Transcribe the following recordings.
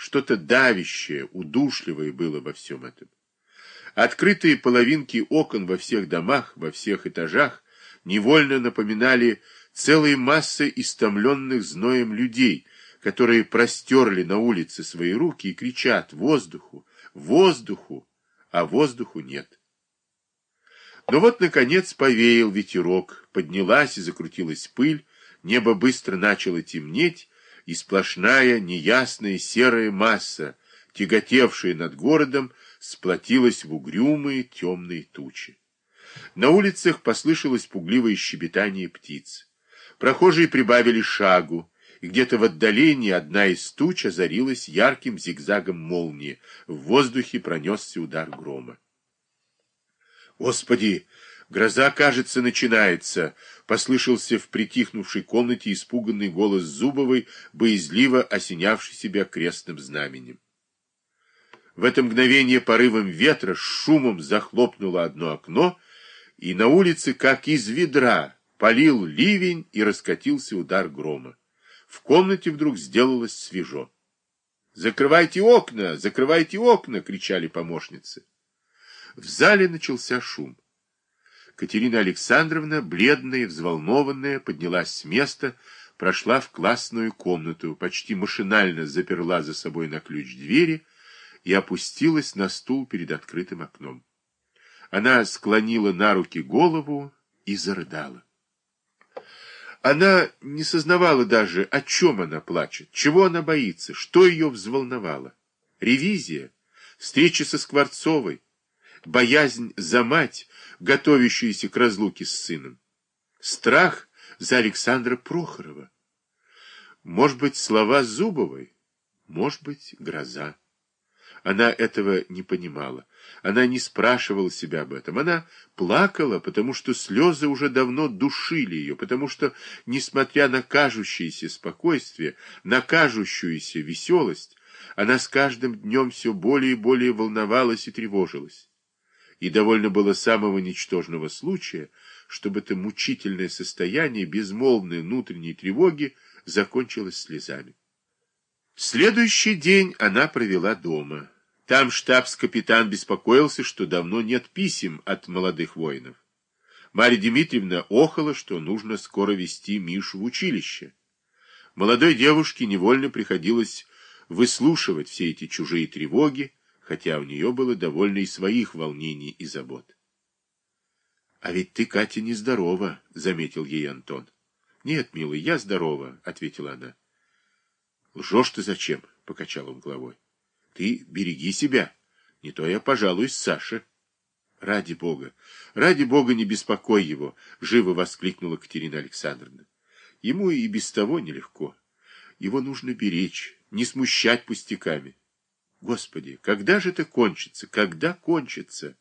Что-то давящее, удушливое было во всем этом. Открытые половинки окон во всех домах, во всех этажах невольно напоминали целые массы истомленных зноем людей, которые простерли на улице свои руки и кричат «Воздуху! Воздуху!», а воздуху нет. Но вот, наконец, повеял ветерок, поднялась и закрутилась пыль, небо быстро начало темнеть, и сплошная неясная серая масса, тяготевшая над городом, сплотилась в угрюмые темные тучи. На улицах послышалось пугливое щебетание птиц. Прохожие прибавили шагу, и где-то в отдалении одна из туч озарилась ярким зигзагом молнии. В воздухе пронесся удар грома. «Господи! Гроза, кажется, начинается!» — послышался в притихнувшей комнате испуганный голос Зубовой, боязливо осенявший себя крестным знаменем. В это мгновение порывом ветра шумом захлопнуло одно окно, и на улице, как из ведра, полил ливень и раскатился удар грома. В комнате вдруг сделалось свежо. «Закрывайте окна! Закрывайте окна!» — кричали помощницы. В зале начался шум. Катерина Александровна, бледная и взволнованная, поднялась с места, прошла в классную комнату, почти машинально заперла за собой на ключ двери — и опустилась на стул перед открытым окном. Она склонила на руки голову и зарыдала. Она не сознавала даже, о чем она плачет, чего она боится, что ее взволновало. Ревизия, встреча со Скворцовой, боязнь за мать, готовящуюся к разлуке с сыном, страх за Александра Прохорова. Может быть, слова Зубовой, может быть, гроза. Она этого не понимала. Она не спрашивала себя об этом. Она плакала, потому что слезы уже давно душили ее, потому что, несмотря на кажущееся спокойствие, на кажущуюся веселость, она с каждым днем все более и более волновалась и тревожилась. И довольно было самого ничтожного случая, чтобы это мучительное состояние безмолвной внутренней тревоги закончилось слезами. Следующий день она провела дома. Там штабс-капитан беспокоился, что давно нет писем от молодых воинов. Марья Дмитриевна охала, что нужно скоро вести Мишу в училище. Молодой девушке невольно приходилось выслушивать все эти чужие тревоги, хотя у нее было довольно и своих волнений и забот. — А ведь ты, Катя, нездорова, — заметил ей Антон. — Нет, милый, я здорова, — ответила она. Лжешь ты зачем? — покачал он головой. — Ты береги себя. Не то я пожалуюсь Саше. — Ради Бога! Ради Бога не беспокой его! — живо воскликнула Катерина Александровна. — Ему и без того нелегко. Его нужно беречь, не смущать пустяками. Господи, когда же это кончится? Когда кончится?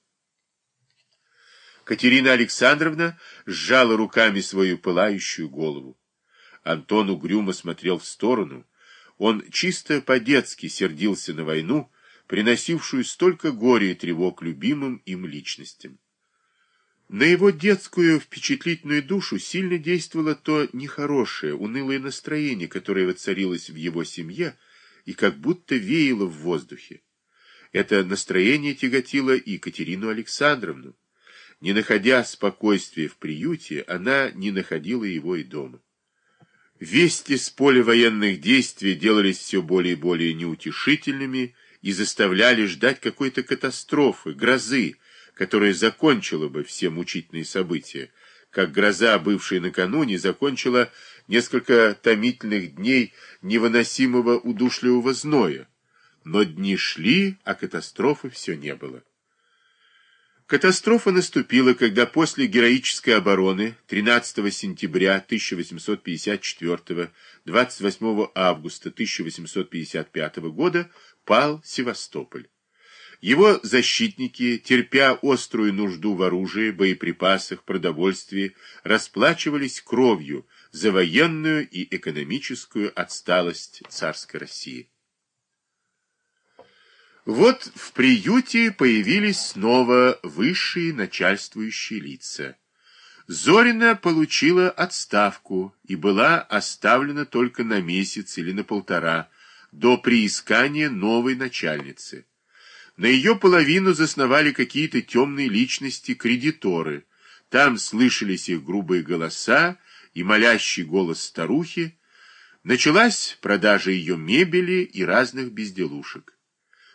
Катерина Александровна сжала руками свою пылающую голову. Антон угрюмо смотрел в сторону, он чисто по-детски сердился на войну, приносившую столько горя и тревог любимым им личностям. На его детскую впечатлительную душу сильно действовало то нехорошее, унылое настроение, которое воцарилось в его семье и как будто веяло в воздухе. Это настроение тяготило и Екатерину Александровну. Не находя спокойствия в приюте, она не находила его и дома. Вести с поля военных действий делались все более и более неутешительными и заставляли ждать какой-то катастрофы, грозы, которая закончила бы все мучительные события, как гроза, бывшая накануне, закончила несколько томительных дней невыносимого удушливого зноя. Но дни шли, а катастрофы все не было. Катастрофа наступила, когда после героической обороны 13 сентября 1854 28 августа 1855 года пал Севастополь. Его защитники, терпя острую нужду в оружии, боеприпасах, продовольствии, расплачивались кровью за военную и экономическую отсталость царской России. Вот в приюте появились снова высшие начальствующие лица. Зорина получила отставку и была оставлена только на месяц или на полтора до приискания новой начальницы. На ее половину засновали какие-то темные личности-кредиторы. Там слышались их грубые голоса и молящий голос старухи. Началась продажа ее мебели и разных безделушек.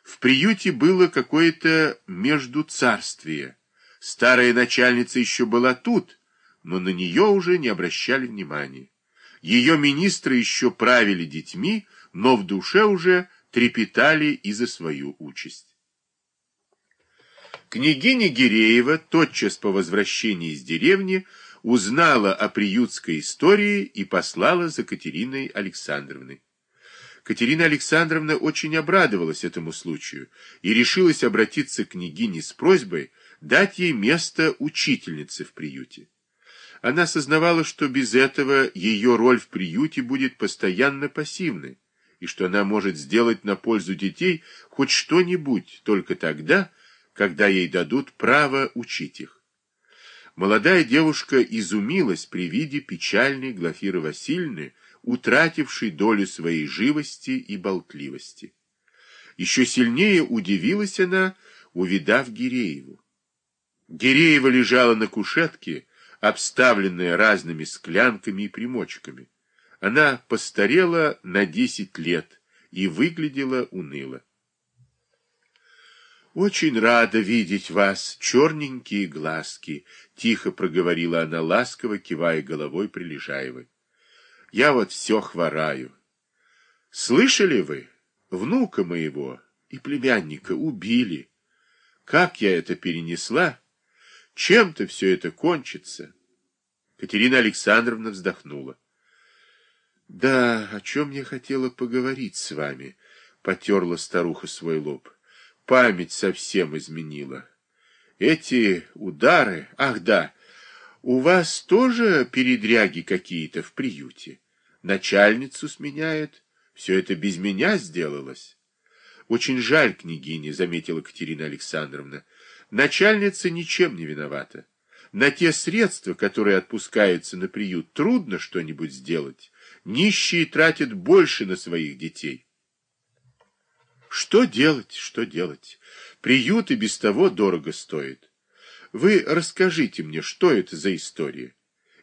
В приюте было какое-то междуцарствие. Старая начальница еще была тут, но на нее уже не обращали внимания. Ее министры еще правили детьми, но в душе уже трепетали и за свою участь. Княгиня Гиреева тотчас по возвращении из деревни узнала о приютской истории и послала за Катериной Александровной. Катерина Александровна очень обрадовалась этому случаю и решилась обратиться к княгине с просьбой дать ей место учительницы в приюте. Она сознавала, что без этого ее роль в приюте будет постоянно пассивной, и что она может сделать на пользу детей хоть что-нибудь только тогда, когда ей дадут право учить их. Молодая девушка изумилась при виде печальной Глафиры Васильевны, утратившей долю своей живости и болтливости. Еще сильнее удивилась она, увидав Гирееву. Гиреева лежала на кушетке, обставленная разными склянками и примочками. Она постарела на десять лет и выглядела уныло. «Очень рада видеть вас, черненькие глазки», — тихо проговорила она ласково, кивая головой Прилежаевой. «Я вот все хвораю. Слышали вы? Внука моего и племянника убили. Как я это перенесла? Чем-то все это кончится?» Катерина Александровна вздохнула. «Да, о чем я хотела поговорить с вами?» — потерла старуха свой лоб память совсем изменила. Эти удары... Ах, да, у вас тоже передряги какие-то в приюте? Начальницу сменяют? Все это без меня сделалось? Очень жаль, княгиня, заметила Катерина Александровна. Начальница ничем не виновата. На те средства, которые отпускаются на приют, трудно что-нибудь сделать. Нищие тратят больше на своих детей. Что делать, что делать? Приют и без того дорого стоит. Вы расскажите мне, что это за история?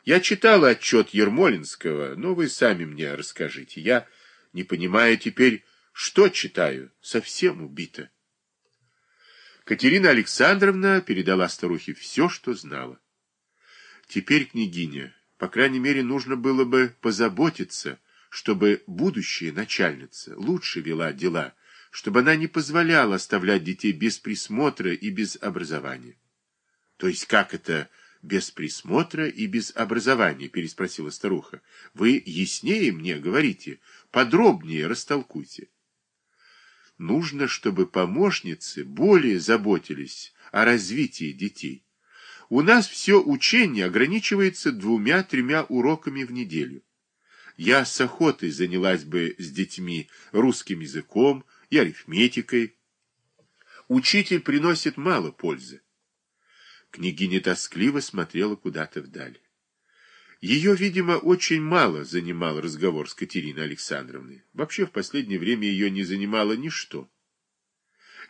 Я читала отчет Ермолинского, но вы сами мне расскажите. Я не понимаю теперь, что читаю. Совсем убита. Катерина Александровна передала старухе все, что знала. Теперь, княгиня, по крайней мере, нужно было бы позаботиться, чтобы будущая начальница лучше вела дела, чтобы она не позволяла оставлять детей без присмотра и без образования. То есть как это без присмотра и без образования, переспросила старуха. Вы яснее мне говорите, подробнее растолкуйте. Нужно, чтобы помощницы более заботились о развитии детей. У нас все учение ограничивается двумя-тремя уроками в неделю. Я с охотой занялась бы с детьми русским языком, и арифметикой. Учитель приносит мало пользы. Княгиня тоскливо смотрела куда-то вдаль. Ее, видимо, очень мало занимал разговор с Катериной Александровной. Вообще, в последнее время ее не занимало ничто.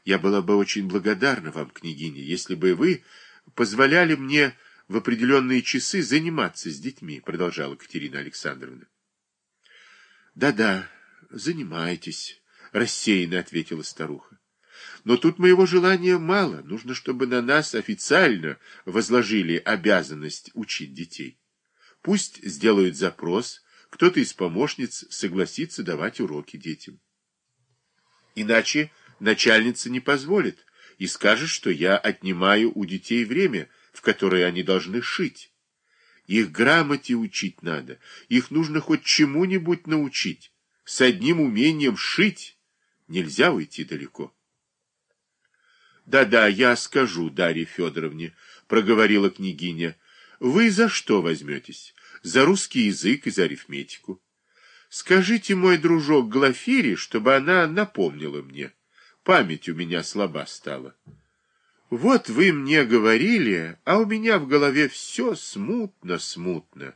Я была бы очень благодарна вам, княгиня, если бы вы позволяли мне в определенные часы заниматься с детьми, продолжала Катерина Александровна. Да-да, занимайтесь, — рассеянно ответила старуха. Но тут моего желания мало. Нужно, чтобы на нас официально возложили обязанность учить детей. Пусть сделают запрос, кто-то из помощниц согласится давать уроки детям. Иначе начальница не позволит и скажет, что я отнимаю у детей время, в которое они должны шить. Их грамоте учить надо, их нужно хоть чему-нибудь научить. С одним умением шить Нельзя уйти далеко. «Да-да, я скажу Дарье Федоровне», — проговорила княгиня. «Вы за что возьметесь? За русский язык и за арифметику. Скажите, мой дружок Глафире, чтобы она напомнила мне. Память у меня слаба стала. Вот вы мне говорили, а у меня в голове все смутно-смутно».